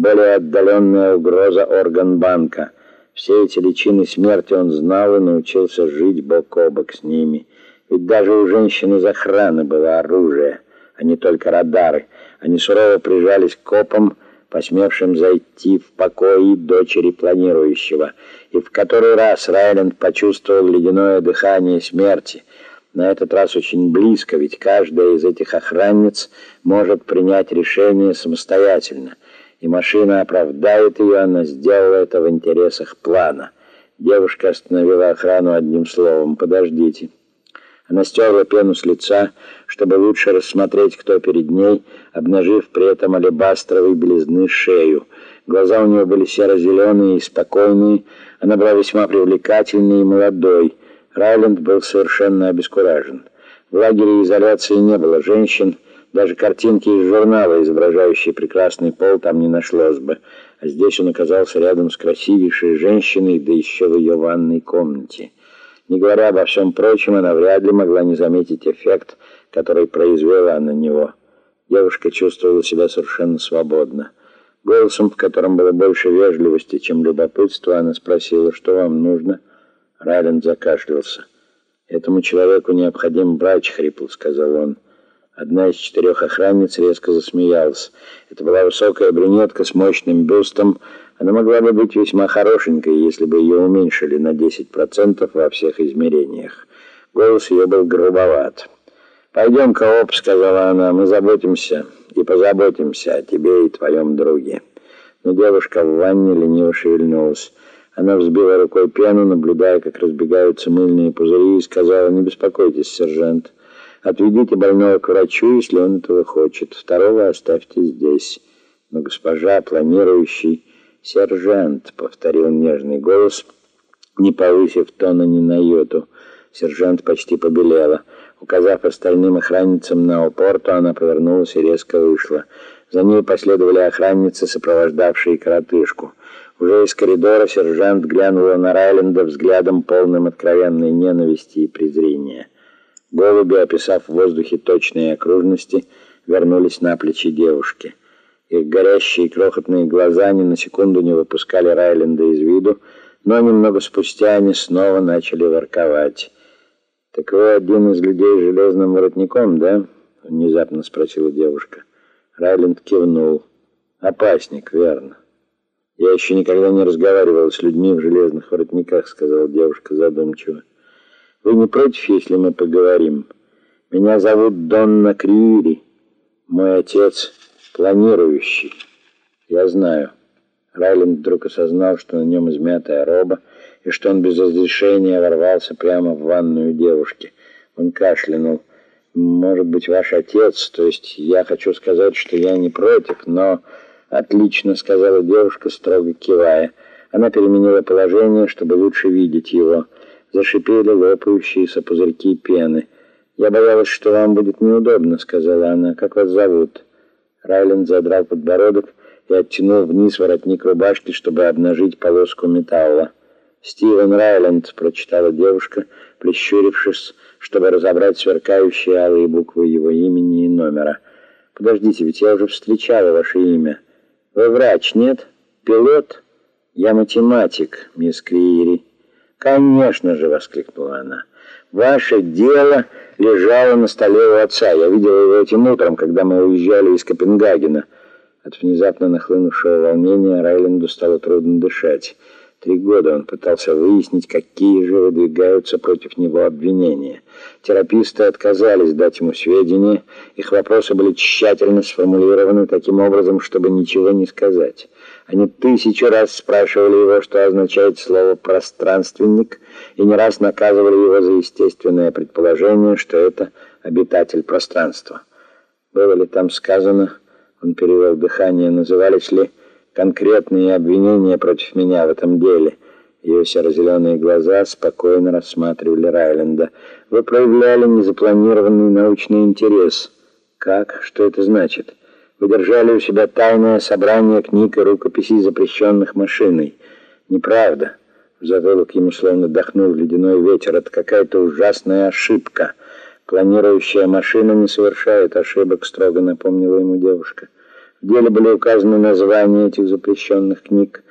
более отдаленная угроза органбанка. Все эти личины смерти он знал и научился жить бок о бок с ними. Ведь даже у женщин из охраны было оружие, а не только радары. Они сурово прижались к копам, посмевшим зайти в покои дочери планирующего. И в который раз Райленд почувствовал ледяное дыхание смерти. На этот раз очень близко, ведь каждая из этих охранниц может принять решение самостоятельно. И машина оправдает ее, она сделала это в интересах плана. Девушка остановила охрану одним словом «Подождите». Она стерла пену с лица, чтобы лучше рассмотреть, кто перед ней, обнажив при этом алебастровой белизны шею. Глаза у нее были серо-зеленые и спокойные, она была весьма привлекательной и молодой. Райленд был совершенно обескуражен. В лагере изоляции не было женщин, даже картинки из журнала, изображающие прекрасный пол, там не нашлось бы. А здесь он оказался рядом с красивейшей женщиной, да еще в ее ванной комнате. Не говоря обо всем прочем, она вряд ли могла не заметить эффект, который произвела на него. Девушка чувствовала себя совершенно свободно. Голосом, в котором было больше вежливости, чем любопытства, она спросила, что вам нужно. Райленд закашлялся. «Этому человеку необходим врач», — хрипло сказал он. Одна из четырех охранниц резко засмеялась. Это была высокая брюнетка с мощным бюстом, она могла бы быть весьма хорошенькой, если бы ее уменьшили на 10% во всех измерениях. Голос ее был грубоват. «Пойдем-ка, Оп», — сказала она, — «мы заботимся и позаботимся о тебе и твоем друге». Но девушка в ванне лениво шевельнулась. Она взбила рукой пену, наблюдая, как разбегаются мыльные пузыри, и сказала, «Не беспокойтесь, сержант. Отведите больного к врачу, если он этого хочет. Второго оставьте здесь». Но госпожа, планирующий «Сержант», — повторил нежный голос, не повысив тона ни на йоту. Сержант почти побелела. Указав остальным охранницам на упорту, она повернулась и резко вышла. За ней последовали охранницы, сопровождавшие коротышку. Уже из коридора сержант глянула на Райленда взглядом полным откровенной ненависти и презрения. Голуби, описав в воздухе точные окружности, вернулись на плечи девушки. Их горящие крохотные глаза ни на секунду не выпускали Райленда из виду, но немного спустя они снова начали ворковать. «Так вы один из людей с железным воротником, да?» — внезапно спросила девушка. Райленд кивнул. «Опасник, верно». «Я еще никогда не разговаривал с людьми в железных воротниках», — сказала девушка задумчиво. «Вы не против, если мы поговорим? Меня зовут Донна Криири. Мой отец...» планирующий. Я знаю. Райленд вдруг осознал, что на нем измятая роба, и что он без разрешения ворвался прямо в ванную девушки. Он кашлянул. «Может быть, ваш отец, то есть я хочу сказать, что я не против, но...» «Отлично», — сказала девушка, строго кивая. Она переменила положение, чтобы лучше видеть его. Зашипели лопающиеся пузырьки пены. «Я боялась, что вам будет неудобно», — сказала она. «Как вас зовут?» Райленд задрал подбородок и оттянул вниз воротник рубашки, чтобы обнажить полоску металла. «Стивен Райленд», — прочитала девушка, прищурившись, чтобы разобрать сверкающие алые буквы его имени и номера. «Подождите, ведь я уже встречала ваше имя. Вы врач, нет? Пилот? Я математик, мисс Криери». «Конечно же!» — воскликнула она. «Ваше дело...» лежала на столе у отца. Я видел его этим утром, когда мы уезжали из Копенгагена. От внезапно нахлынувшего волнения Райленду стало трудно дышать. Три года он пытался выяснить, какие же выдвигаются против него обвинения. Тераписты отказались дать ему сведения, их вопросы были тщательно сформулированы таким образом, чтобы ничего не сказать. Они тысячу раз спрашивали его, что означает слово «пространственник», и не раз наказывали его за естественное предположение, что это обитатель пространства. Было ли там сказано, он перевел дыхание, назывались ли конкретные обвинения против меня в этом деле? Ее серо-зеленые глаза спокойно рассматривали Райленда. Вы проявляли незапланированный научный интерес. Как? Что это значит? Вы держали у себя тайное собрание книг и рукописей, запрещенных машиной. Неправда. В затылок ему словно дохнул ледяной ветер. Это какая-то ужасная ошибка. Планирующая машина не совершает ошибок, строго напомнила ему девушка. Деле были указаны названия этих запрещенных книг,